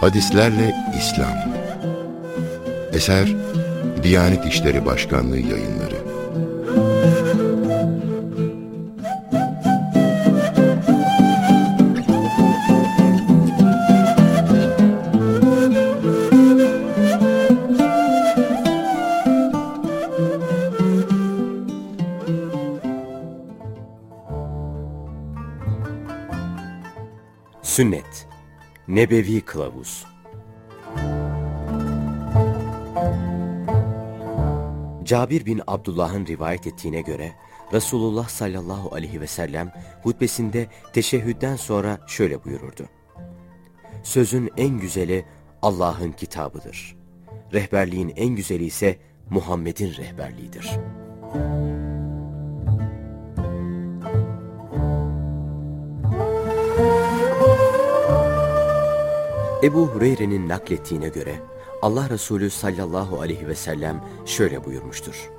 Hadislerle İslam. Eser Diyanet İşleri Başkanlığı yayınları Nebevi Kılavuz Cabir bin Abdullah'ın rivayet ettiğine göre Resulullah sallallahu aleyhi ve sellem hutbesinde teşehhüden sonra şöyle buyururdu. Sözün en güzeli Allah'ın kitabıdır. Rehberliğin en güzeli ise Muhammed'in rehberliğidir. Ebu Hureyre'nin naklettiğine göre Allah Resulü sallallahu aleyhi ve sellem şöyle buyurmuştur.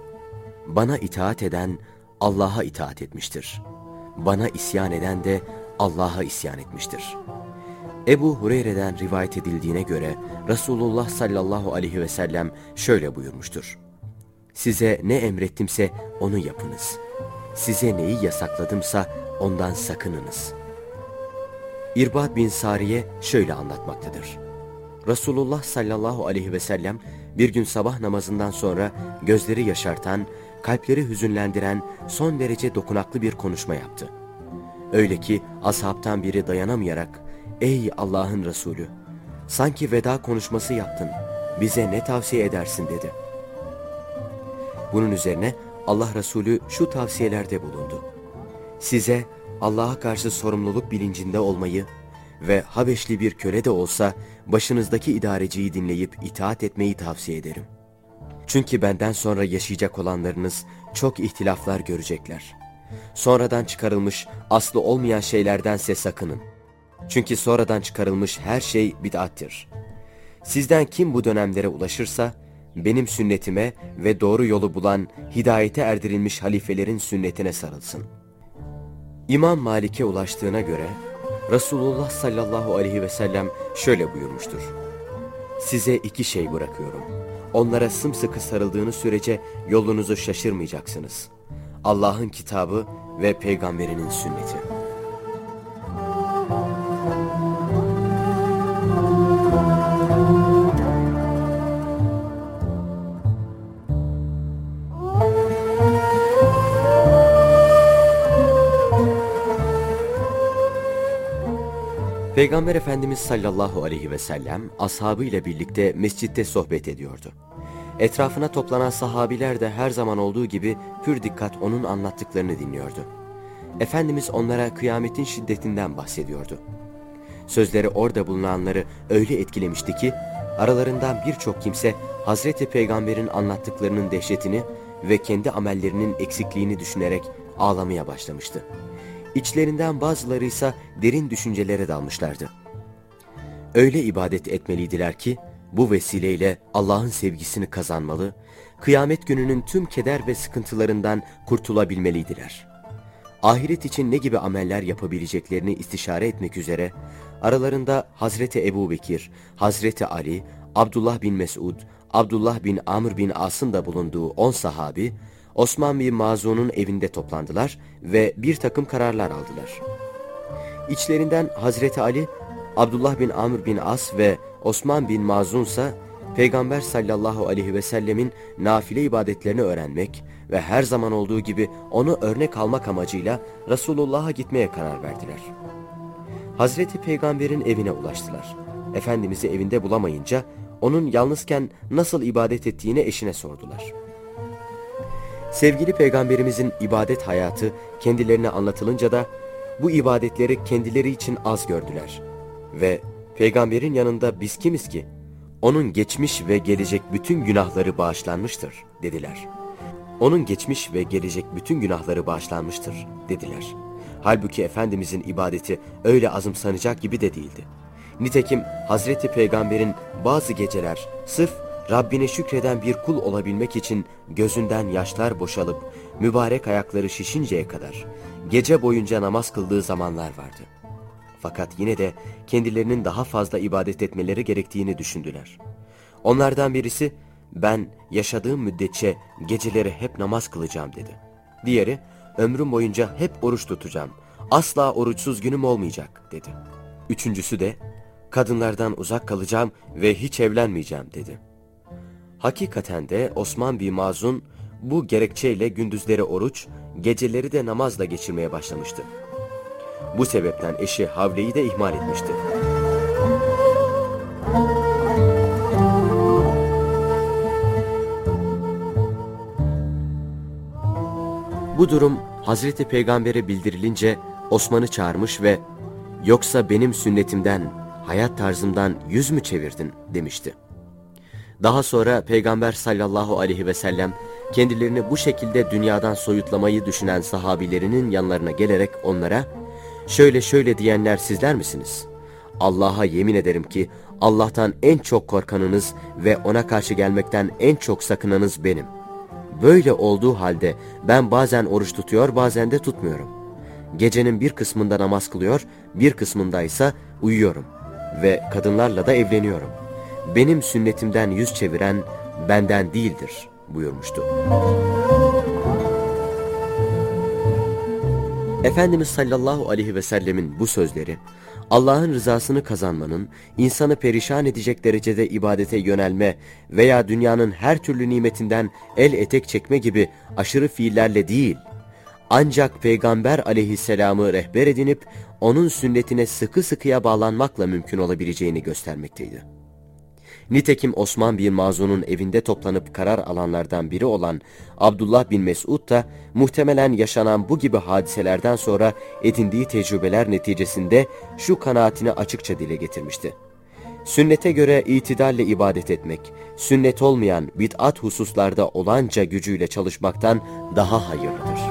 Bana itaat eden Allah'a itaat etmiştir. Bana isyan eden de Allah'a isyan etmiştir. Ebu Hureyre'den rivayet edildiğine göre Resulullah sallallahu aleyhi ve sellem şöyle buyurmuştur. Size ne emrettimse onu yapınız. Size neyi yasakladımsa ondan sakınınız.'' İrbad bin Sariye şöyle anlatmaktadır. Resulullah sallallahu aleyhi ve sellem bir gün sabah namazından sonra gözleri yaşartan, kalpleri hüzünlendiren son derece dokunaklı bir konuşma yaptı. Öyle ki ashabtan biri dayanamayarak, ''Ey Allah'ın Resulü, sanki veda konuşması yaptın, bize ne tavsiye edersin?'' dedi. Bunun üzerine Allah Resulü şu tavsiyelerde bulundu. Size Allah'a karşı sorumluluk bilincinde olmayı ve Habeşli bir köle de olsa başınızdaki idareciyi dinleyip itaat etmeyi tavsiye ederim. Çünkü benden sonra yaşayacak olanlarınız çok ihtilaflar görecekler. Sonradan çıkarılmış aslı olmayan şeylerdense sakının. Çünkü sonradan çıkarılmış her şey bid'attir. Sizden kim bu dönemlere ulaşırsa, benim sünnetime ve doğru yolu bulan hidayete erdirilmiş halifelerin sünnetine sarılsın.'' İmam Malik'e ulaştığına göre Resulullah sallallahu aleyhi ve sellem şöyle buyurmuştur. Size iki şey bırakıyorum. Onlara sımsıkı sarıldığınız sürece yolunuzu şaşırmayacaksınız. Allah'ın kitabı ve peygamberinin sünneti. Peygamber Efendimiz sallallahu aleyhi ve sellem ashabı ile birlikte mescitte sohbet ediyordu. Etrafına toplanan sahabiler de her zaman olduğu gibi pür dikkat onun anlattıklarını dinliyordu. Efendimiz onlara kıyametin şiddetinden bahsediyordu. Sözleri orada bulunanları öyle etkilemişti ki aralarından birçok kimse Hazreti Peygamber'in anlattıklarının dehşetini ve kendi amellerinin eksikliğini düşünerek ağlamaya başlamıştı. İçlerinden bazıları ise derin düşüncelere dalmışlardı. Öyle ibadet etmeliydiler ki bu vesileyle Allah'ın sevgisini kazanmalı, kıyamet gününün tüm keder ve sıkıntılarından kurtulabilmeliydiler. Ahiret için ne gibi ameller yapabileceklerini istişare etmek üzere aralarında Hazreti Ebu Bekir, Hazreti Ali, Abdullah bin Mesud, Abdullah bin Amr bin As'ın da bulunduğu on sahabi, Osman bin Mazun'un evinde toplandılar ve bir takım kararlar aldılar. İçlerinden Hazreti Ali, Abdullah bin Amr bin As ve Osman bin Mazun ise Peygamber sallallahu aleyhi ve sellemin nafile ibadetlerini öğrenmek ve her zaman olduğu gibi onu örnek almak amacıyla Resulullah'a gitmeye karar verdiler. Hazreti Peygamber'in evine ulaştılar. Efendimiz'i evinde bulamayınca onun yalnızken nasıl ibadet ettiğini eşine sordular. Sevgili peygamberimizin ibadet hayatı kendilerine anlatılınca da bu ibadetleri kendileri için az gördüler. Ve peygamberin yanında biz kimiz ki? Onun geçmiş ve gelecek bütün günahları bağışlanmıştır dediler. Onun geçmiş ve gelecek bütün günahları bağışlanmıştır dediler. Halbuki Efendimizin ibadeti öyle azımsanacak gibi de değildi. Nitekim Hazreti Peygamber'in bazı geceler sırf Rabbine şükreden bir kul olabilmek için gözünden yaşlar boşalıp mübarek ayakları şişinceye kadar gece boyunca namaz kıldığı zamanlar vardı. Fakat yine de kendilerinin daha fazla ibadet etmeleri gerektiğini düşündüler. Onlardan birisi, ben yaşadığım müddetçe geceleri hep namaz kılacağım dedi. Diğeri, ömrüm boyunca hep oruç tutacağım, asla oruçsuz günüm olmayacak dedi. Üçüncüsü de, kadınlardan uzak kalacağım ve hiç evlenmeyeceğim dedi. Hakikaten de Osman bin Mazun bu gerekçeyle gündüzleri oruç, geceleri de namazla geçirmeye başlamıştı. Bu sebepten eşi Havle'yi de ihmal etmişti. Bu durum Hazreti Peygamber'e bildirilince Osman'ı çağırmış ve yoksa benim sünnetimden, hayat tarzımdan yüz mü çevirdin demişti. Daha sonra Peygamber sallallahu aleyhi ve sellem kendilerini bu şekilde dünyadan soyutlamayı düşünen sahabilerinin yanlarına gelerek onlara şöyle şöyle diyenler sizler misiniz? Allah'a yemin ederim ki Allah'tan en çok korkanınız ve ona karşı gelmekten en çok sakınanız benim. Böyle olduğu halde ben bazen oruç tutuyor bazen de tutmuyorum. Gecenin bir kısmında namaz kılıyor bir kısmında ise uyuyorum ve kadınlarla da evleniyorum. Benim sünnetimden yüz çeviren benden değildir buyurmuştu. Efendimiz sallallahu aleyhi ve sellemin bu sözleri, Allah'ın rızasını kazanmanın, insanı perişan edecek derecede ibadete yönelme veya dünyanın her türlü nimetinden el etek çekme gibi aşırı fiillerle değil, ancak Peygamber aleyhisselamı rehber edinip, onun sünnetine sıkı sıkıya bağlanmakla mümkün olabileceğini göstermekteydi. Nitekim Osman bin Mazun'un evinde toplanıp karar alanlardan biri olan Abdullah bin Mesud da muhtemelen yaşanan bu gibi hadiselerden sonra edindiği tecrübeler neticesinde şu kanaatini açıkça dile getirmişti. Sünnete göre itidalle ibadet etmek, sünnet olmayan bid'at hususlarda olanca gücüyle çalışmaktan daha hayırlıdır.''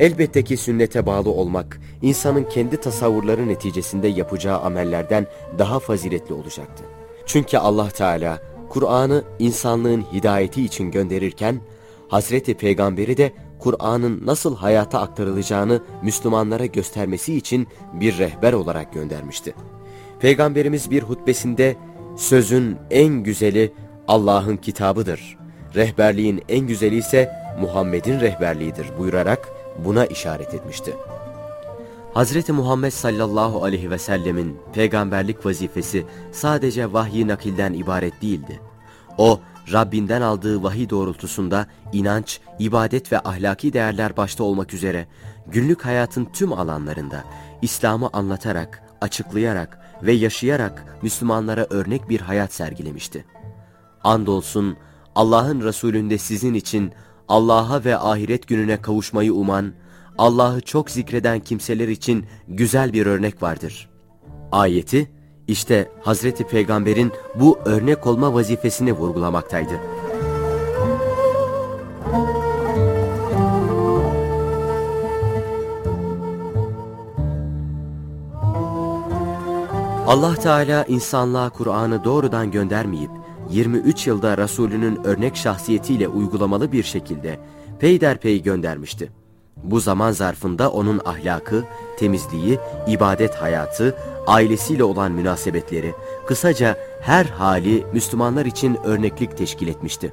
Elbette ki sünnete bağlı olmak, insanın kendi tasavvurları neticesinde yapacağı amellerden daha faziletli olacaktı. Çünkü Allah Teala, Kur'an'ı insanlığın hidayeti için gönderirken, Hazreti Peygamberi de Kur'an'ın nasıl hayata aktarılacağını Müslümanlara göstermesi için bir rehber olarak göndermişti. Peygamberimiz bir hutbesinde, sözün en güzeli Allah'ın kitabıdır, rehberliğin en güzeli ise Muhammed'in rehberliğidir buyurarak, buna işaret etmişti. Hazreti Muhammed sallallahu aleyhi ve sellemin peygamberlik vazifesi sadece vahyi nakilden ibaret değildi. O, Rabbinden aldığı vahiy doğrultusunda inanç, ibadet ve ahlaki değerler başta olmak üzere günlük hayatın tüm alanlarında İslam'ı anlatarak, açıklayarak ve yaşayarak Müslümanlara örnek bir hayat sergilemişti. Andolsun Allah'ın Resulünde sizin için Allah'a ve ahiret gününe kavuşmayı uman, Allah'ı çok zikreden kimseler için güzel bir örnek vardır. Ayeti, işte Hazreti Peygamber'in bu örnek olma vazifesini vurgulamaktaydı. Allah Teala insanlığa Kur'an'ı doğrudan göndermeyip 23 yılda Resulünün örnek şahsiyetiyle uygulamalı bir şekilde peyderpey göndermişti. Bu zaman zarfında onun ahlakı, temizliği, ibadet hayatı, ailesiyle olan münasebetleri, kısaca her hali Müslümanlar için örneklik teşkil etmişti.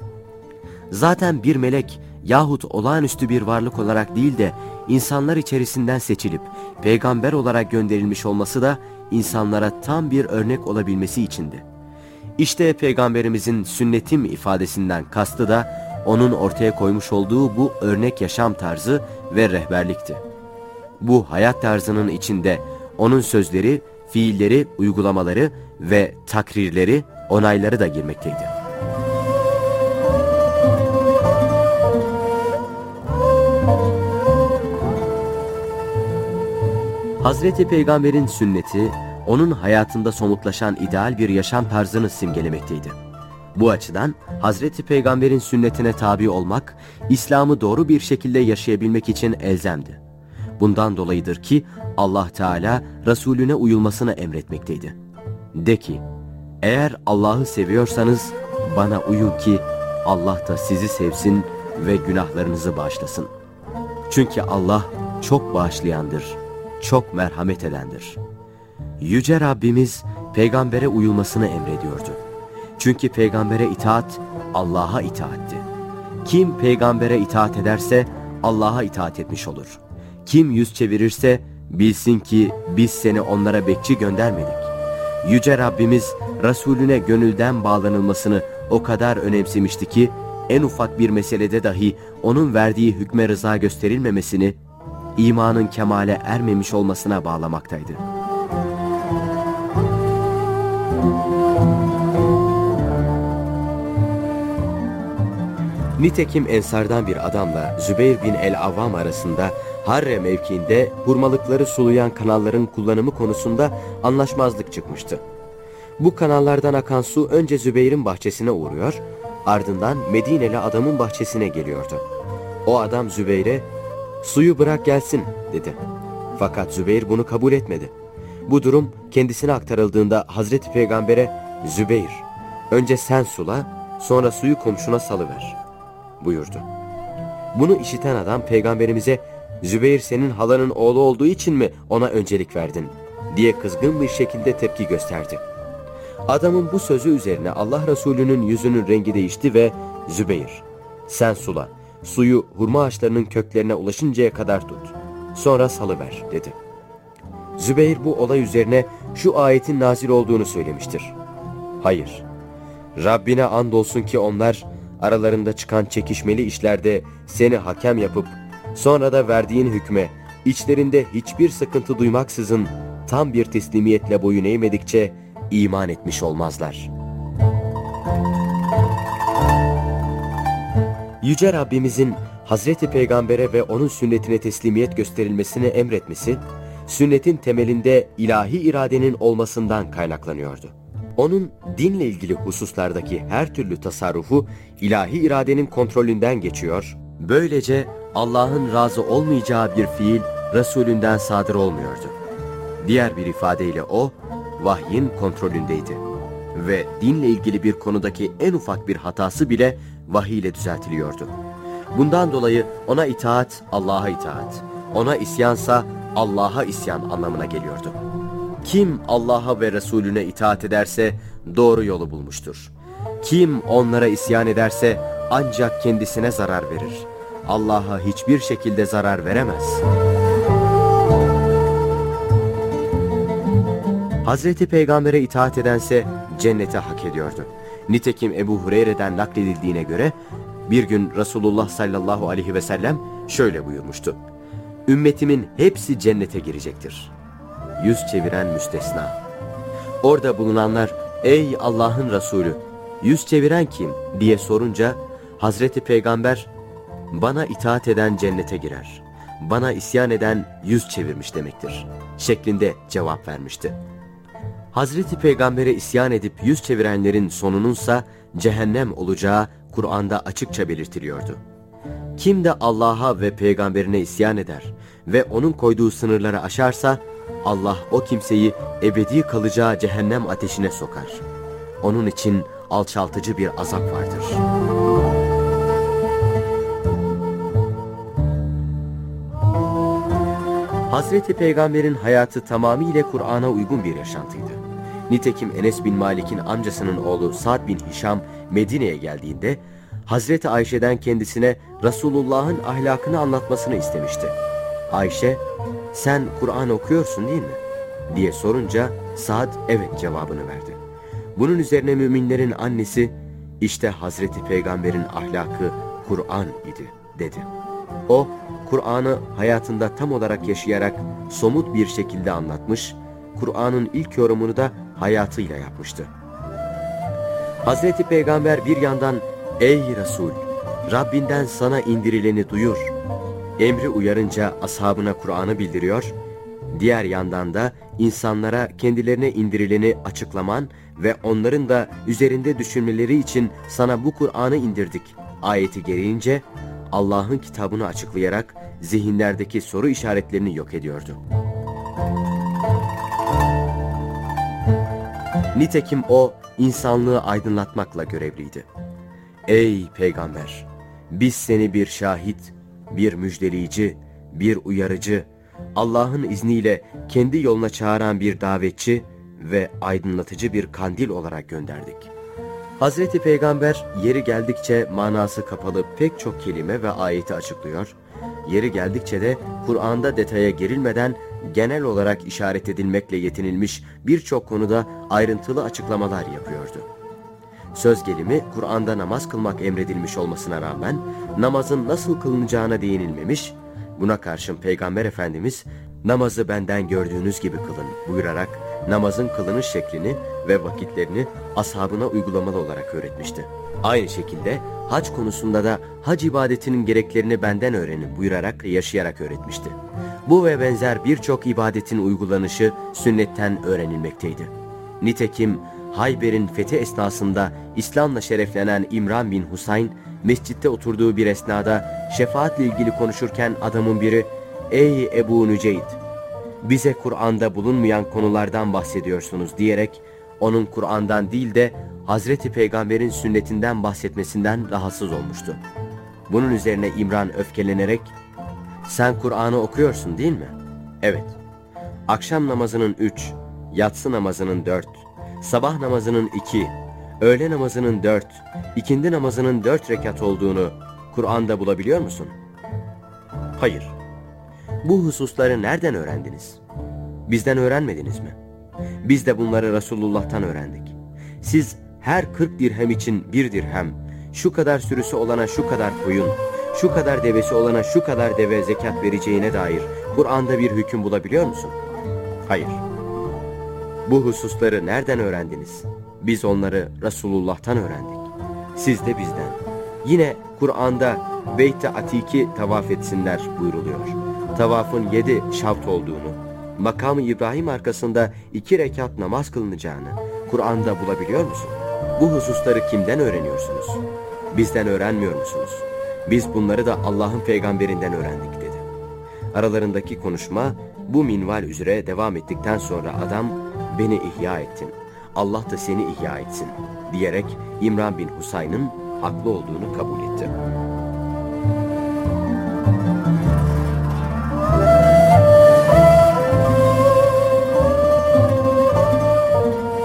Zaten bir melek yahut olağanüstü bir varlık olarak değil de insanlar içerisinden seçilip peygamber olarak gönderilmiş olması da insanlara tam bir örnek olabilmesi içindi. İşte Peygamberimizin sünnetim ifadesinden kastı da onun ortaya koymuş olduğu bu örnek yaşam tarzı ve rehberlikti. Bu hayat tarzının içinde onun sözleri, fiilleri, uygulamaları ve takrirleri, onayları da girmekteydi. Hazreti Peygamber'in sünneti, onun hayatında somutlaşan ideal bir yaşam tarzını simgelemekteydi. Bu açıdan Hazreti Peygamber'in sünnetine tabi olmak, İslam'ı doğru bir şekilde yaşayabilmek için elzemdi. Bundan dolayıdır ki Allah Teala Resulüne uyulmasını emretmekteydi. De ki, eğer Allah'ı seviyorsanız bana uyun ki Allah da sizi sevsin ve günahlarınızı bağışlasın. Çünkü Allah çok bağışlayandır, çok merhamet edendir. Yüce Rabbimiz peygambere uyulmasını emrediyordu. Çünkü peygambere itaat Allah'a itaatti. Kim peygambere itaat ederse Allah'a itaat etmiş olur. Kim yüz çevirirse bilsin ki biz seni onlara bekçi göndermedik. Yüce Rabbimiz Resulüne gönülden bağlanılmasını o kadar önemsemişti ki en ufak bir meselede dahi onun verdiği hükme rıza gösterilmemesini imanın kemale ermemiş olmasına bağlamaktaydı. Nitekim Ensardan bir adamla Zübeyir bin el-Avvam arasında Harre mevkiinde hurmalıkları sulayan kanalların kullanımı konusunda anlaşmazlık çıkmıştı. Bu kanallardan akan su önce Zübeyir'in bahçesine uğruyor, ardından Medineli adamın bahçesine geliyordu. O adam Zübeyir'e suyu bırak gelsin dedi. Fakat Zübeyir bunu kabul etmedi. Bu durum kendisine aktarıldığında Hazreti Peygamber'e Zübeyir önce sen sula sonra suyu komşuna salıver buyurdu. Bunu işiten adam peygamberimize Zübeyir senin halanın oğlu olduğu için mi ona öncelik verdin diye kızgın bir şekilde tepki gösterdi. Adamın bu sözü üzerine Allah Resulü'nün yüzünün rengi değişti ve Zübeyir sen sula suyu hurma ağaçlarının köklerine ulaşıncaya kadar tut sonra salıver dedi. Zübeyir bu olay üzerine şu ayetin nazil olduğunu söylemiştir. Hayır, Rabbine andolsun ki onlar aralarında çıkan çekişmeli işlerde seni hakem yapıp sonra da verdiğin hükme içlerinde hiçbir sıkıntı duymaksızın tam bir teslimiyetle boyun eğmedikçe iman etmiş olmazlar. Yüce Rabbimizin Hazreti Peygamber'e ve onun sünnetine teslimiyet gösterilmesini emretmesi, sünnetin temelinde ilahi iradenin olmasından kaynaklanıyordu. Onun dinle ilgili hususlardaki her türlü tasarrufu ilahi iradenin kontrolünden geçiyor, böylece Allah'ın razı olmayacağı bir fiil Resulünden sadır olmuyordu. Diğer bir ifadeyle o, vahyin kontrolündeydi. Ve dinle ilgili bir konudaki en ufak bir hatası bile vahiy ile düzeltiliyordu. Bundan dolayı ona itaat Allah'a itaat, ona isyansa Allah'a isyan anlamına geliyordu. Kim Allah'a ve Resulüne itaat ederse doğru yolu bulmuştur. Kim onlara isyan ederse ancak kendisine zarar verir. Allah'a hiçbir şekilde zarar veremez. Hazreti Peygamber'e itaat edense cennete hak ediyordu. Nitekim Ebu Hureyre'den nakledildiğine göre bir gün Resulullah sallallahu aleyhi ve sellem şöyle buyurmuştu. Ümmetimin hepsi cennete girecektir. Yüz çeviren müstesna. Orada bulunanlar ey Allah'ın Resulü yüz çeviren kim diye sorunca Hazreti Peygamber bana itaat eden cennete girer. Bana isyan eden yüz çevirmiş demektir. Şeklinde cevap vermişti. Hazreti Peygamber'e isyan edip yüz çevirenlerin sonununsa cehennem olacağı Kur'an'da açıkça belirtiliyordu. Kim de Allah'a ve peygamberine isyan eder ve onun koyduğu sınırları aşarsa Allah o kimseyi ebedi kalacağı cehennem ateşine sokar. Onun için alçaltıcı bir azap vardır. Hazreti Peygamber'in hayatı tamamıyla Kur'an'a uygun bir yaşantıydı. Nitekim Enes bin Malik'in amcasının oğlu Sa'd bin Hişam Medine'ye geldiğinde Hazreti Ayşe'den kendisine Resulullah'ın ahlakını anlatmasını istemişti. Ayşe, sen Kur'an okuyorsun değil mi? diye sorunca Sa'd evet cevabını verdi. Bunun üzerine müminlerin annesi, işte Hazreti Peygamber'in ahlakı Kur'an idi dedi. O, Kur'an'ı hayatında tam olarak yaşayarak somut bir şekilde anlatmış, Kur'an'ın ilk yorumunu da hayatıyla yapmıştı. Hazreti Peygamber bir yandan Ey Resul! Rabbinden sana indirileni duyur. Emri uyarınca ashabına Kur'an'ı bildiriyor, diğer yandan da insanlara kendilerine indirileni açıklaman ve onların da üzerinde düşünmeleri için sana bu Kur'an'ı indirdik. Ayeti gereğince Allah'ın kitabını açıklayarak zihinlerdeki soru işaretlerini yok ediyordu. Nitekim o insanlığı aydınlatmakla görevliydi. Ey peygamber! Biz seni bir şahit, bir müjdeleyici, bir uyarıcı, Allah'ın izniyle kendi yoluna çağıran bir davetçi ve aydınlatıcı bir kandil olarak gönderdik. Hazreti Peygamber yeri geldikçe manası kapalı pek çok kelime ve ayeti açıklıyor, yeri geldikçe de Kur'an'da detaya girilmeden genel olarak işaret edilmekle yetinilmiş birçok konuda ayrıntılı açıklamalar yapıyordu. Söz gelimi Kur'an'da namaz kılmak emredilmiş olmasına rağmen namazın nasıl kılınacağına değinilmemiş, buna karşın Peygamber Efendimiz namazı benden gördüğünüz gibi kılın buyurarak namazın kılınış şeklini ve vakitlerini ashabına uygulamalı olarak öğretmişti. Aynı şekilde hac konusunda da hac ibadetinin gereklerini benden öğrenin buyurarak yaşayarak öğretmişti. Bu ve benzer birçok ibadetin uygulanışı sünnetten öğrenilmekteydi. Nitekim Hayber'in fethi esnasında İslam'la şereflenen İmran bin Husayn, mescitte oturduğu bir esnada şefaatle ilgili konuşurken adamın biri, ''Ey Ebu Nüceyd, bize Kur'an'da bulunmayan konulardan bahsediyorsunuz.'' diyerek onun Kur'an'dan değil de Hazreti Peygamber'in sünnetinden bahsetmesinden rahatsız olmuştu. Bunun üzerine İmran öfkelenerek, ''Sen Kur'an'ı okuyorsun değil mi?'' ''Evet.'' Akşam namazının üç, yatsı namazının dört, sabah namazının iki, öğle namazının dört, ikindi namazının dört rekat olduğunu Kur'an'da bulabiliyor musun? Hayır. Bu hususları nereden öğrendiniz? Bizden öğrenmediniz mi? Biz de bunları Resulullah'tan öğrendik. Siz her 40 dirhem için bir dirhem, şu kadar sürüsü olana şu kadar koyun, şu kadar devesi olana şu kadar deve zekat vereceğine dair Kur'an'da bir hüküm bulabiliyor musun? Hayır. Bu hususları nereden öğrendiniz? Biz onları Resulullah'tan öğrendik. Siz de bizden. Yine Kur'an'da Beyt-i Atik'i tavaf etsinler buyruluyor. Tavafın yedi şart olduğunu, makamı İbrahim arkasında iki rekat namaz kılınacağını Kur'an'da bulabiliyor musun? Bu hususları kimden öğreniyorsunuz? Bizden öğrenmiyor musunuz? Biz bunları da Allah'ın peygamberinden öğrendik dedi. Aralarındaki konuşma bu minval üzere devam ettikten sonra adam beni ihya ettin, Allah da seni ihya etsin diyerek İmran bin Husayn'ın haklı olduğunu kabul etti.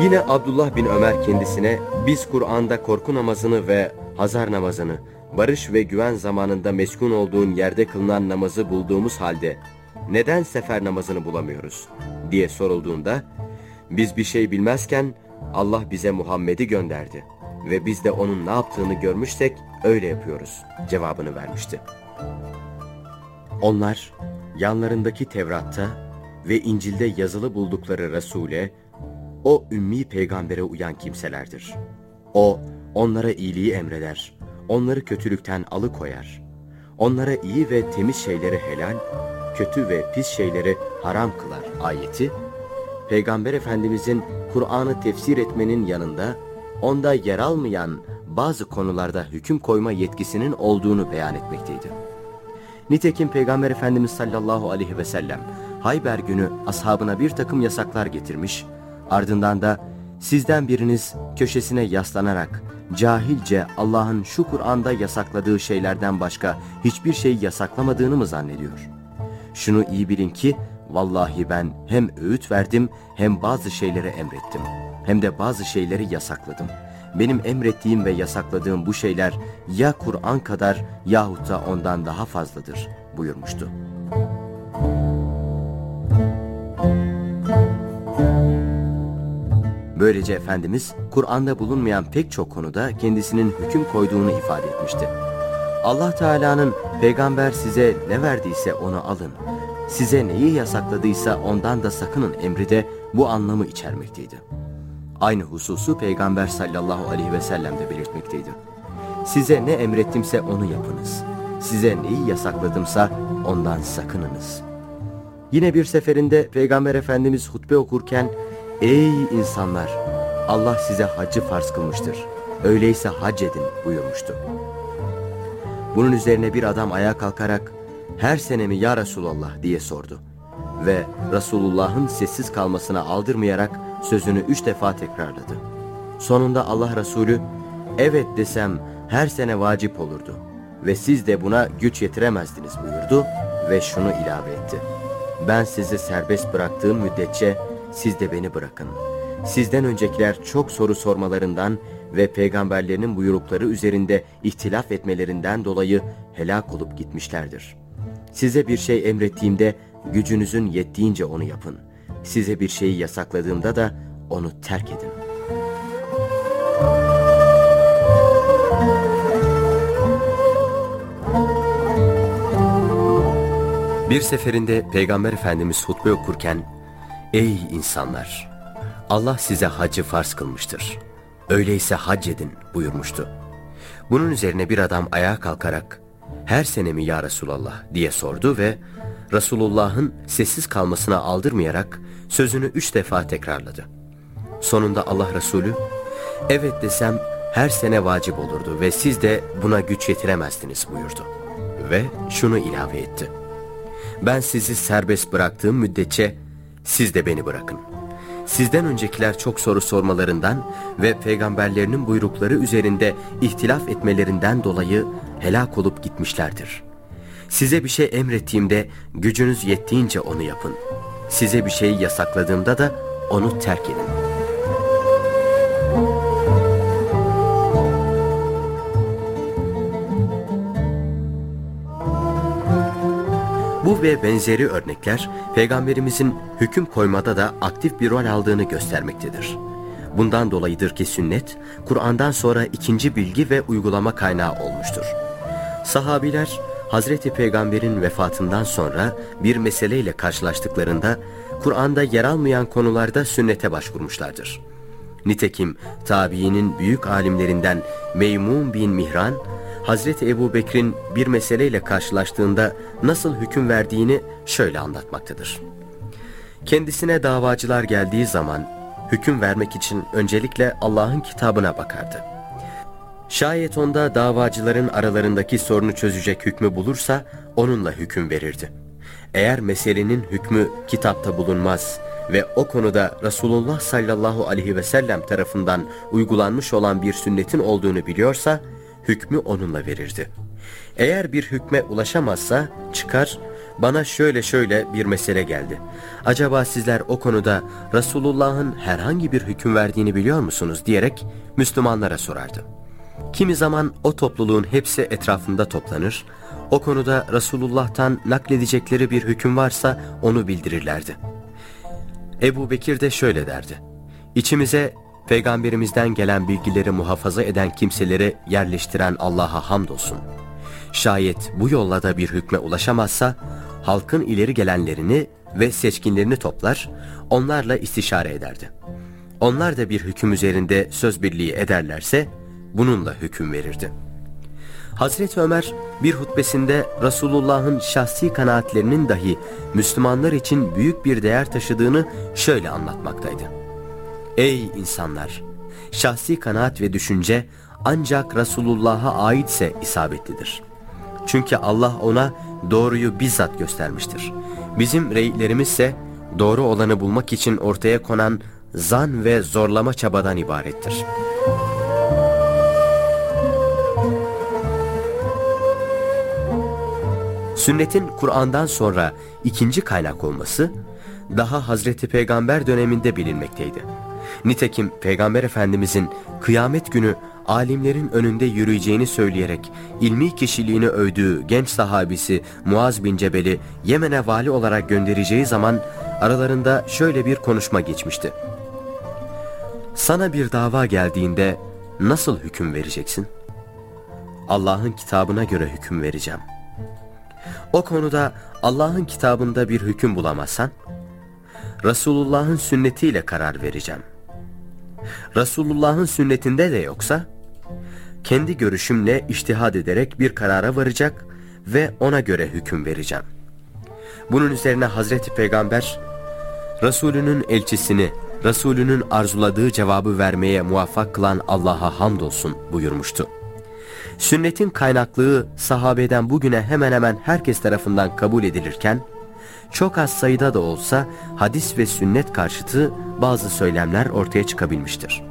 Yine Abdullah bin Ömer kendisine biz Kur'an'da korku namazını ve hazar namazını, barış ve güven zamanında meskun olduğun yerde kılınan namazı bulduğumuz halde neden sefer namazını bulamıyoruz diye sorulduğunda biz bir şey bilmezken Allah bize Muhammed'i gönderdi ve biz de onun ne yaptığını görmüşsek öyle yapıyoruz cevabını vermişti. Onlar yanlarındaki Tevrat'ta ve İncil'de yazılı buldukları Resul'e, o ümmi peygambere uyan kimselerdir. O onlara iyiliği emreder, onları kötülükten alıkoyar. Onlara iyi ve temiz şeyleri helal, kötü ve pis şeyleri haram kılar ayeti, Peygamber Efendimizin Kur'an'ı tefsir etmenin yanında onda yer almayan bazı konularda hüküm koyma yetkisinin olduğunu beyan etmekteydi. Nitekim Peygamber Efendimiz sallallahu aleyhi ve sellem Hayber günü ashabına bir takım yasaklar getirmiş, ardından da sizden biriniz köşesine yaslanarak cahilce Allah'ın şu Kur'an'da yasakladığı şeylerden başka hiçbir şey yasaklamadığını mı zannediyor? Şunu iyi bilin ki Vallahi ben hem öğüt verdim hem bazı şeyleri emrettim. Hem de bazı şeyleri yasakladım. Benim emrettiğim ve yasakladığım bu şeyler ya Kur'an kadar yahut da ondan daha fazladır buyurmuştu. Böylece Efendimiz Kur'an'da bulunmayan pek çok konuda kendisinin hüküm koyduğunu ifade etmişti. Allah Teala'nın peygamber size ne verdiyse onu alın size neyi yasakladıysa ondan da sakının emri de bu anlamı içermekteydi. Aynı hususu Peygamber sallallahu aleyhi ve sellem de belirtmekteydi. Size ne emrettimse onu yapınız. Size neyi yasakladımsa ondan sakınınız. Yine bir seferinde Peygamber Efendimiz hutbe okurken, Ey insanlar! Allah size hacı farz kılmıştır. Öyleyse hac edin buyurmuştu. Bunun üzerine bir adam ayağa kalkarak, her sene mi ya Resulallah diye sordu. Ve Resulullah'ın sessiz kalmasına aldırmayarak sözünü üç defa tekrarladı. Sonunda Allah Resulü evet desem her sene vacip olurdu ve siz de buna güç yetiremezdiniz buyurdu ve şunu ilave etti. Ben sizi serbest bıraktığım müddetçe siz de beni bırakın. Sizden öncekiler çok soru sormalarından ve peygamberlerinin buyrukları üzerinde ihtilaf etmelerinden dolayı helak olup gitmişlerdir. Size bir şey emrettiğimde gücünüzün yettiğince onu yapın. Size bir şeyi yasakladığımda da onu terk edin. Bir seferinde Peygamber Efendimiz hutbe okurken, Ey insanlar! Allah size hacı farz kılmıştır. Öyleyse hac edin buyurmuştu. Bunun üzerine bir adam ayağa kalkarak, her sene mi ya Resulallah diye sordu ve Resulullah'ın sessiz kalmasına aldırmayarak sözünü üç defa tekrarladı. Sonunda Allah Resulü, evet desem her sene vacip olurdu ve siz de buna güç yetiremezdiniz buyurdu. Ve şunu ilave etti. Ben sizi serbest bıraktığım müddetçe siz de beni bırakın. Sizden öncekiler çok soru sormalarından ve peygamberlerinin buyrukları üzerinde ihtilaf etmelerinden dolayı helak olup gitmişlerdir. Size bir şey emrettiğimde gücünüz yettiğince onu yapın. Size bir şey yasakladığımda da onu terk edin. Bu ve benzeri örnekler peygamberimizin hüküm koymada da aktif bir rol aldığını göstermektedir. Bundan dolayıdır ki sünnet, Kur'an'dan sonra ikinci bilgi ve uygulama kaynağı olmuştur. Sahabiler, Hazreti Peygamber'in vefatından sonra bir meseleyle karşılaştıklarında, Kur'an'da yer almayan konularda sünnete başvurmuşlardır. Nitekim tabiinin büyük alimlerinden Meymun bin Mihran, Hazreti Ebu Bekir'in bir meseleyle karşılaştığında nasıl hüküm verdiğini şöyle anlatmaktadır. Kendisine davacılar geldiği zaman hüküm vermek için öncelikle Allah'ın kitabına bakardı. Şayet onda davacıların aralarındaki sorunu çözecek hükmü bulursa onunla hüküm verirdi. Eğer meselenin hükmü kitapta bulunmaz ve o konuda Resulullah sallallahu aleyhi ve sellem tarafından uygulanmış olan bir sünnetin olduğunu biliyorsa hükmü onunla verirdi. Eğer bir hükme ulaşamazsa çıkar, bana şöyle şöyle bir mesele geldi. Acaba sizler o konuda Resulullah'ın herhangi bir hüküm verdiğini biliyor musunuz diyerek Müslümanlara sorardı. Kimi zaman o topluluğun hepsi etrafında toplanır, o konuda Resulullah'tan nakledecekleri bir hüküm varsa onu bildirirlerdi. Ebu Bekir de şöyle derdi. İçimize Peygamberimizden gelen bilgileri muhafaza eden kimseleri yerleştiren Allah'a hamdolsun. Şayet bu yolla da bir hükme ulaşamazsa, halkın ileri gelenlerini ve seçkinlerini toplar, onlarla istişare ederdi. Onlar da bir hüküm üzerinde söz birliği ederlerse, bununla hüküm verirdi. Hazreti Ömer bir hutbesinde Resulullah'ın şahsi kanaatlerinin dahi Müslümanlar için büyük bir değer taşıdığını şöyle anlatmaktaydı. Ey insanlar! Şahsi kanaat ve düşünce ancak Resulullah'a aitse isabetlidir. Çünkü Allah ona doğruyu bizzat göstermiştir. Bizim reylerimiz ise doğru olanı bulmak için ortaya konan zan ve zorlama çabadan ibarettir. Sünnetin Kur'an'dan sonra ikinci kaynak olması daha Hazreti Peygamber döneminde bilinmekteydi. Nitekim Peygamber Efendimizin kıyamet günü alimlerin önünde yürüyeceğini söyleyerek ilmi kişiliğini övdüğü genç sahabisi Muaz bin Cebel'i Yemen'e vali olarak göndereceği zaman aralarında şöyle bir konuşma geçmişti. Sana bir dava geldiğinde nasıl hüküm vereceksin? Allah'ın kitabına göre hüküm vereceğim. O konuda Allah'ın kitabında bir hüküm bulamazsan, Resulullah'ın sünnetiyle karar vereceğim. Resulullah'ın sünnetinde de yoksa, kendi görüşümle iştihad ederek bir karara varacak ve ona göre hüküm vereceğim. Bunun üzerine Hazreti Peygamber, Resulünün elçisini, Resulünün arzuladığı cevabı vermeye muvaffak kılan Allah'a hamdolsun buyurmuştu. Sünnetin kaynaklığı sahabeden bugüne hemen hemen herkes tarafından kabul edilirken, çok az sayıda da olsa hadis ve sünnet karşıtı bazı söylemler ortaya çıkabilmiştir.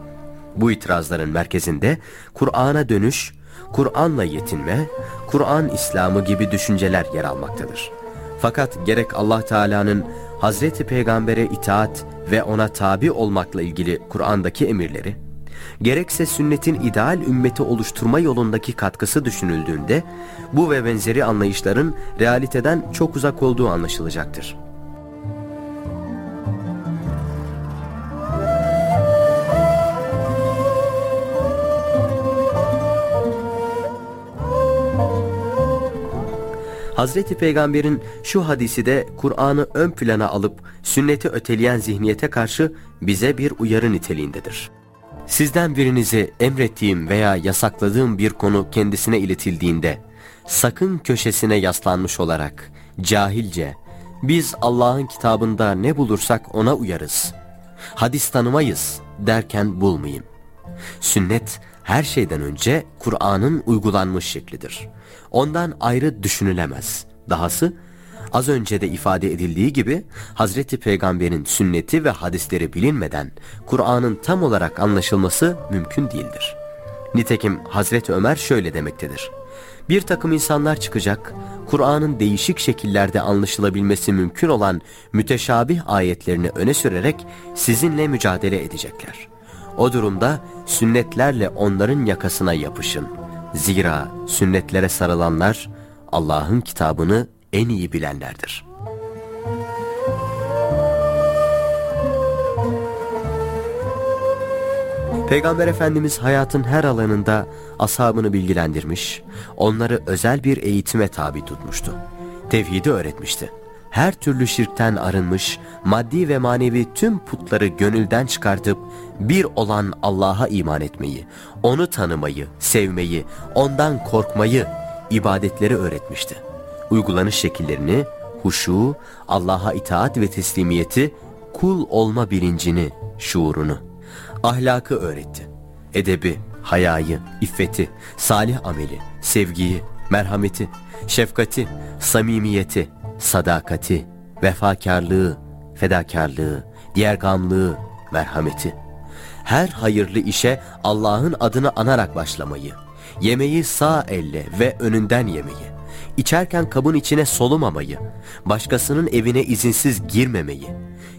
Bu itirazların merkezinde Kur'an'a dönüş, Kur'an'la yetinme, Kur'an İslamı gibi düşünceler yer almaktadır. Fakat gerek Allah Teala'nın Hazreti Peygamber'e itaat ve ona tabi olmakla ilgili Kur'an'daki emirleri, gerekse sünnetin ideal ümmeti oluşturma yolundaki katkısı düşünüldüğünde bu ve benzeri anlayışların realiteden çok uzak olduğu anlaşılacaktır. Hazreti Peygamber'in şu hadisi de Kur'an'ı ön plana alıp sünneti öteleyen zihniyete karşı bize bir uyarı niteliğindedir. Sizden birinizi emrettiğim veya yasakladığım bir konu kendisine iletildiğinde sakın köşesine yaslanmış olarak cahilce biz Allah'ın kitabında ne bulursak ona uyarız. Hadis tanımayız derken bulmayayım. Sünnet her şeyden önce Kur'an'ın uygulanmış şeklidir. Ondan ayrı düşünülemez. Dahası az önce de ifade edildiği gibi Hazreti Peygamber'in sünneti ve hadisleri bilinmeden Kur'an'ın tam olarak anlaşılması mümkün değildir. Nitekim Hazreti Ömer şöyle demektedir. Bir takım insanlar çıkacak, Kur'an'ın değişik şekillerde anlaşılabilmesi mümkün olan müteşabih ayetlerini öne sürerek sizinle mücadele edecekler. O durumda sünnetlerle onların yakasına yapışın. Zira sünnetlere sarılanlar Allah'ın kitabını en iyi bilenlerdir. Peygamber Efendimiz hayatın her alanında ashabını bilgilendirmiş, onları özel bir eğitime tabi tutmuştu. Tevhidi öğretmişti. Her türlü şirkten arınmış, maddi ve manevi tüm putları gönülden çıkartıp bir olan Allah'a iman etmeyi, onu tanımayı, sevmeyi, ondan korkmayı, ibadetleri öğretmişti. Uygulanış şekillerini, huşu, Allah'a itaat ve teslimiyeti, kul olma bilincini, şuurunu, ahlakı öğretti. Edebi, hayayı, iffeti, salih ameli, sevgiyi, merhameti, şefkati, samimiyeti, sadakati, vefakarlığı, fedakarlığı, diğer gamlığı, merhameti. Her hayırlı işe Allah'ın adını anarak başlamayı, yemeği sağ elle ve önünden yemeyi, içerken kabın içine solumamayı, başkasının evine izinsiz girmemeyi,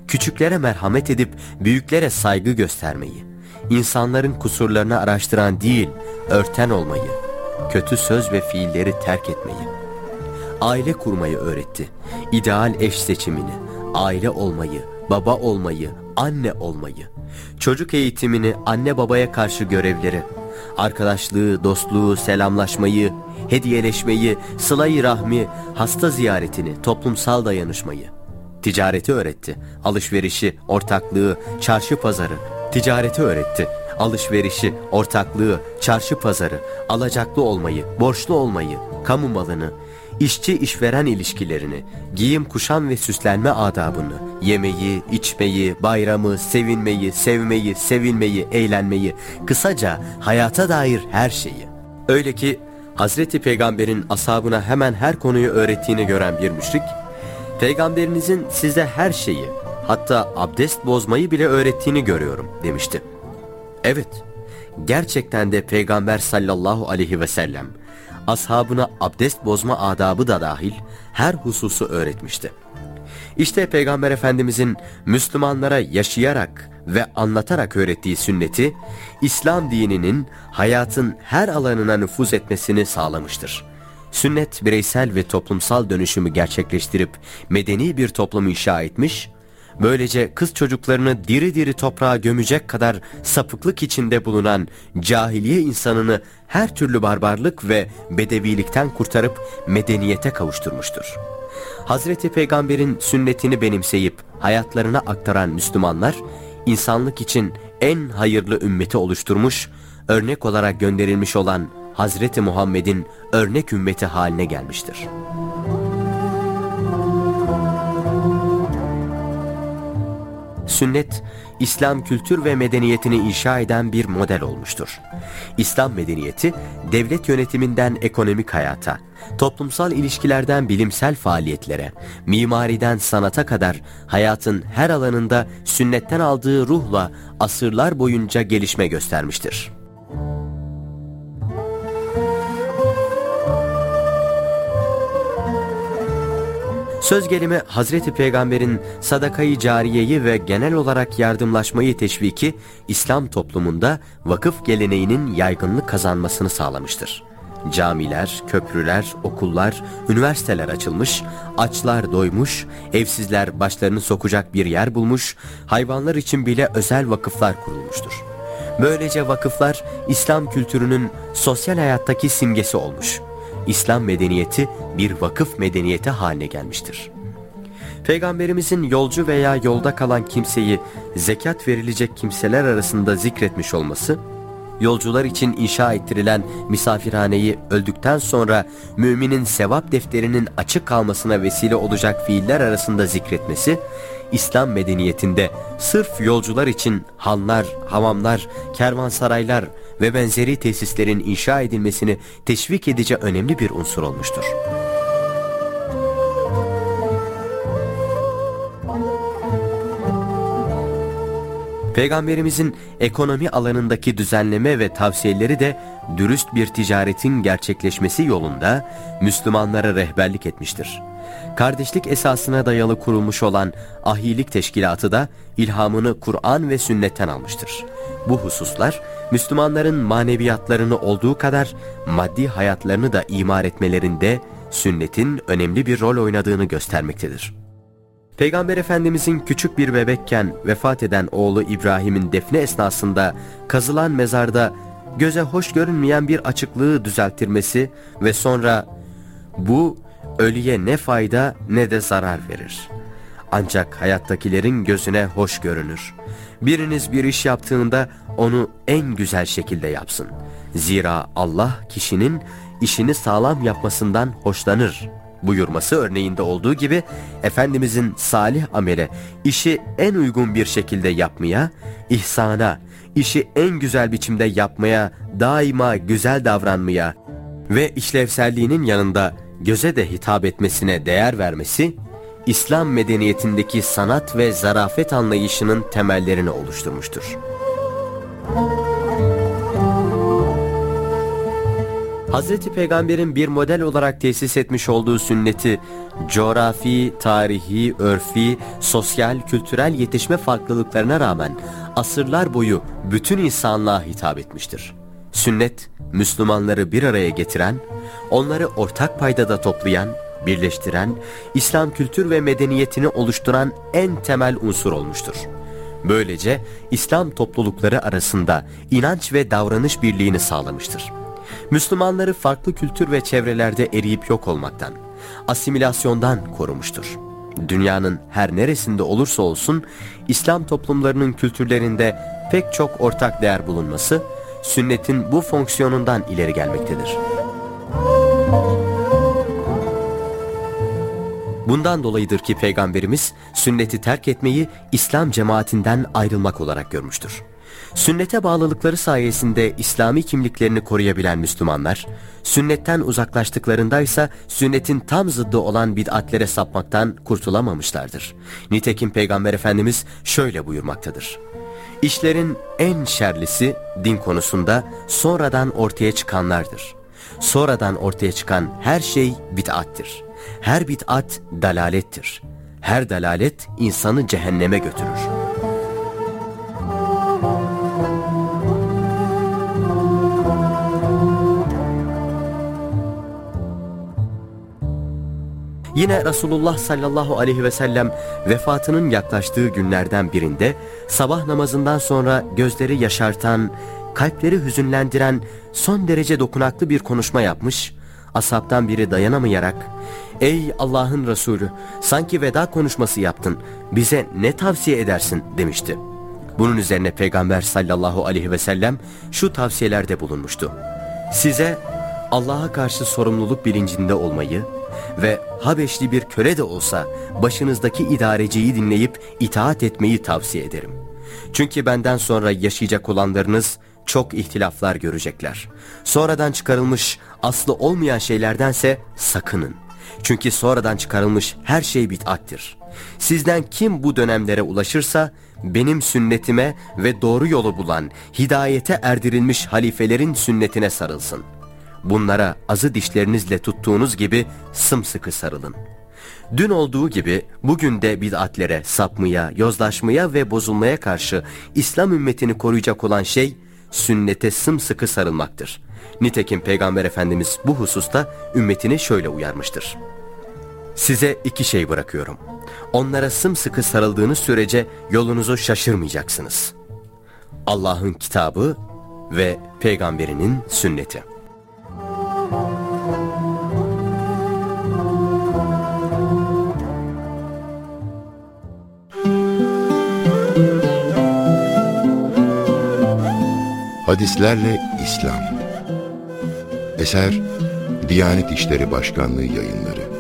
küçüklere merhamet edip büyüklere saygı göstermeyi, insanların kusurlarını araştıran değil, örten olmayı, kötü söz ve fiilleri terk etmeyi, aile kurmayı öğretti. İdeal eş seçimini, aile olmayı, baba olmayı, anne olmayı, çocuk eğitimini, anne babaya karşı görevleri, arkadaşlığı, dostluğu, selamlaşmayı, hediyeleşmeyi, sılayı rahmi, hasta ziyaretini, toplumsal dayanışmayı, ticareti öğretti, alışverişi, ortaklığı, çarşı pazarı, ticareti öğretti, alışverişi, ortaklığı, çarşı pazarı, alacaklı olmayı, borçlu olmayı, kamu malını, işçi işveren ilişkilerini, giyim kuşam ve süslenme adabını, yemeği, içmeyi, bayramı, sevinmeyi, sevmeyi, sevilmeyi, eğlenmeyi, kısaca hayata dair her şeyi. Öyle ki Hazreti Peygamber'in ashabına hemen her konuyu öğrettiğini gören bir müşrik, Peygamberinizin size her şeyi, hatta abdest bozmayı bile öğrettiğini görüyorum demişti. Evet, gerçekten de Peygamber sallallahu aleyhi ve sellem, ashabına abdest bozma adabı da dahil her hususu öğretmişti. İşte Peygamber Efendimizin Müslümanlara yaşayarak ve anlatarak öğrettiği sünneti, İslam dininin hayatın her alanına nüfuz etmesini sağlamıştır. Sünnet bireysel ve toplumsal dönüşümü gerçekleştirip medeni bir toplum inşa etmiş Böylece kız çocuklarını diri diri toprağa gömecek kadar sapıklık içinde bulunan cahiliye insanını her türlü barbarlık ve bedevilikten kurtarıp medeniyete kavuşturmuştur. Hazreti Peygamber'in sünnetini benimseyip hayatlarına aktaran Müslümanlar, insanlık için en hayırlı ümmeti oluşturmuş, örnek olarak gönderilmiş olan Hazreti Muhammed'in örnek ümmeti haline gelmiştir. Sünnet, İslam kültür ve medeniyetini inşa eden bir model olmuştur. İslam medeniyeti, devlet yönetiminden ekonomik hayata, toplumsal ilişkilerden bilimsel faaliyetlere, mimariden sanata kadar hayatın her alanında sünnetten aldığı ruhla asırlar boyunca gelişme göstermiştir. Söz gelimi Hazreti Peygamber'in sadakayı cariyeyi ve genel olarak yardımlaşmayı teşviki İslam toplumunda vakıf geleneğinin yaygınlık kazanmasını sağlamıştır. Camiler, köprüler, okullar, üniversiteler açılmış, açlar doymuş, evsizler başlarını sokacak bir yer bulmuş, hayvanlar için bile özel vakıflar kurulmuştur. Böylece vakıflar İslam kültürünün sosyal hayattaki simgesi olmuş. İslam medeniyeti bir vakıf medeniyeti haline gelmiştir. Peygamberimizin yolcu veya yolda kalan kimseyi zekat verilecek kimseler arasında zikretmiş olması, yolcular için inşa ettirilen misafirhaneyi öldükten sonra müminin sevap defterinin açık kalmasına vesile olacak fiiller arasında zikretmesi, İslam medeniyetinde sırf yolcular için hanlar, hamamlar, kervansaraylar ve benzeri tesislerin inşa edilmesini teşvik edici önemli bir unsur olmuştur. Peygamberimizin ekonomi alanındaki düzenleme ve tavsiyeleri de dürüst bir ticaretin gerçekleşmesi yolunda Müslümanlara rehberlik etmiştir. Kardeşlik esasına dayalı kurulmuş olan ahilik teşkilatı da ilhamını Kur'an ve sünnetten almıştır. Bu hususlar Müslümanların maneviyatlarını olduğu kadar maddi hayatlarını da imar etmelerinde sünnetin önemli bir rol oynadığını göstermektedir. Peygamber Efendimizin küçük bir bebekken vefat eden oğlu İbrahim'in defne esnasında kazılan mezarda göze hoş görünmeyen bir açıklığı düzelttirmesi ve sonra bu ölüye ne fayda ne de zarar verir. Ancak hayattakilerin gözüne hoş görünür. Biriniz bir iş yaptığında onu en güzel şekilde yapsın. Zira Allah kişinin işini sağlam yapmasından hoşlanır buyurması örneğinde olduğu gibi Efendimizin salih amele işi en uygun bir şekilde yapmaya, ihsana, işi en güzel biçimde yapmaya, daima güzel davranmaya ve işlevselliğinin yanında göze de hitap etmesine değer vermesi, İslam medeniyetindeki sanat ve zarafet anlayışının temellerini oluşturmuştur. Hazreti Peygamber'in bir model olarak tesis etmiş olduğu sünneti, coğrafi, tarihi, örfi, sosyal, kültürel yetişme farklılıklarına rağmen asırlar boyu bütün insanlığa hitap etmiştir. Sünnet, Müslümanları bir araya getiren, onları ortak paydada toplayan, birleştiren, İslam kültür ve medeniyetini oluşturan en temel unsur olmuştur. Böylece İslam toplulukları arasında inanç ve davranış birliğini sağlamıştır. Müslümanları farklı kültür ve çevrelerde eriyip yok olmaktan, asimilasyondan korumuştur. Dünyanın her neresinde olursa olsun İslam toplumlarının kültürlerinde pek çok ortak değer bulunması, sünnetin bu fonksiyonundan ileri gelmektedir. Bundan dolayıdır ki Peygamberimiz sünneti terk etmeyi İslam cemaatinden ayrılmak olarak görmüştür. Sünnete bağlılıkları sayesinde İslami kimliklerini koruyabilen Müslümanlar, sünnetten uzaklaştıklarında ise sünnetin tam zıddı olan bid'atlere sapmaktan kurtulamamışlardır. Nitekim Peygamber Efendimiz şöyle buyurmaktadır. İşlerin en şerlisi din konusunda sonradan ortaya çıkanlardır. Sonradan ortaya çıkan her şey bid'attir. Her bid'at dalalettir. Her dalalet insanı cehenneme götürür.'' Yine Resulullah sallallahu aleyhi ve sellem vefatının yaklaştığı günlerden birinde sabah namazından sonra gözleri yaşartan, kalpleri hüzünlendiren son derece dokunaklı bir konuşma yapmış, asaptan biri dayanamayarak ''Ey Allah'ın Resulü sanki veda konuşması yaptın, bize ne tavsiye edersin?'' demişti. Bunun üzerine Peygamber sallallahu aleyhi ve sellem şu tavsiyelerde bulunmuştu. Size Allah'a karşı sorumluluk bilincinde olmayı, ve Habeşli bir köle de olsa başınızdaki idareciyi dinleyip itaat etmeyi tavsiye ederim. Çünkü benden sonra yaşayacak olanlarınız çok ihtilaflar görecekler. Sonradan çıkarılmış aslı olmayan şeylerdense sakının. Çünkü sonradan çıkarılmış her şey bit'attir. Sizden kim bu dönemlere ulaşırsa benim sünnetime ve doğru yolu bulan, hidayete erdirilmiş halifelerin sünnetine sarılsın.'' Bunlara azı dişlerinizle tuttuğunuz gibi sımsıkı sarılın. Dün olduğu gibi bugün de bid'atlere, sapmaya, yozlaşmaya ve bozulmaya karşı İslam ümmetini koruyacak olan şey sünnete sımsıkı sarılmaktır. Nitekim Peygamber Efendimiz bu hususta ümmetini şöyle uyarmıştır. Size iki şey bırakıyorum. Onlara sımsıkı sarıldığınız sürece yolunuzu şaşırmayacaksınız. Allah'ın kitabı ve peygamberinin sünneti. Hadislerle İslam. Eser Diyanet İşleri Başkanlığı yayınları